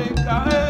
Africa. Hey.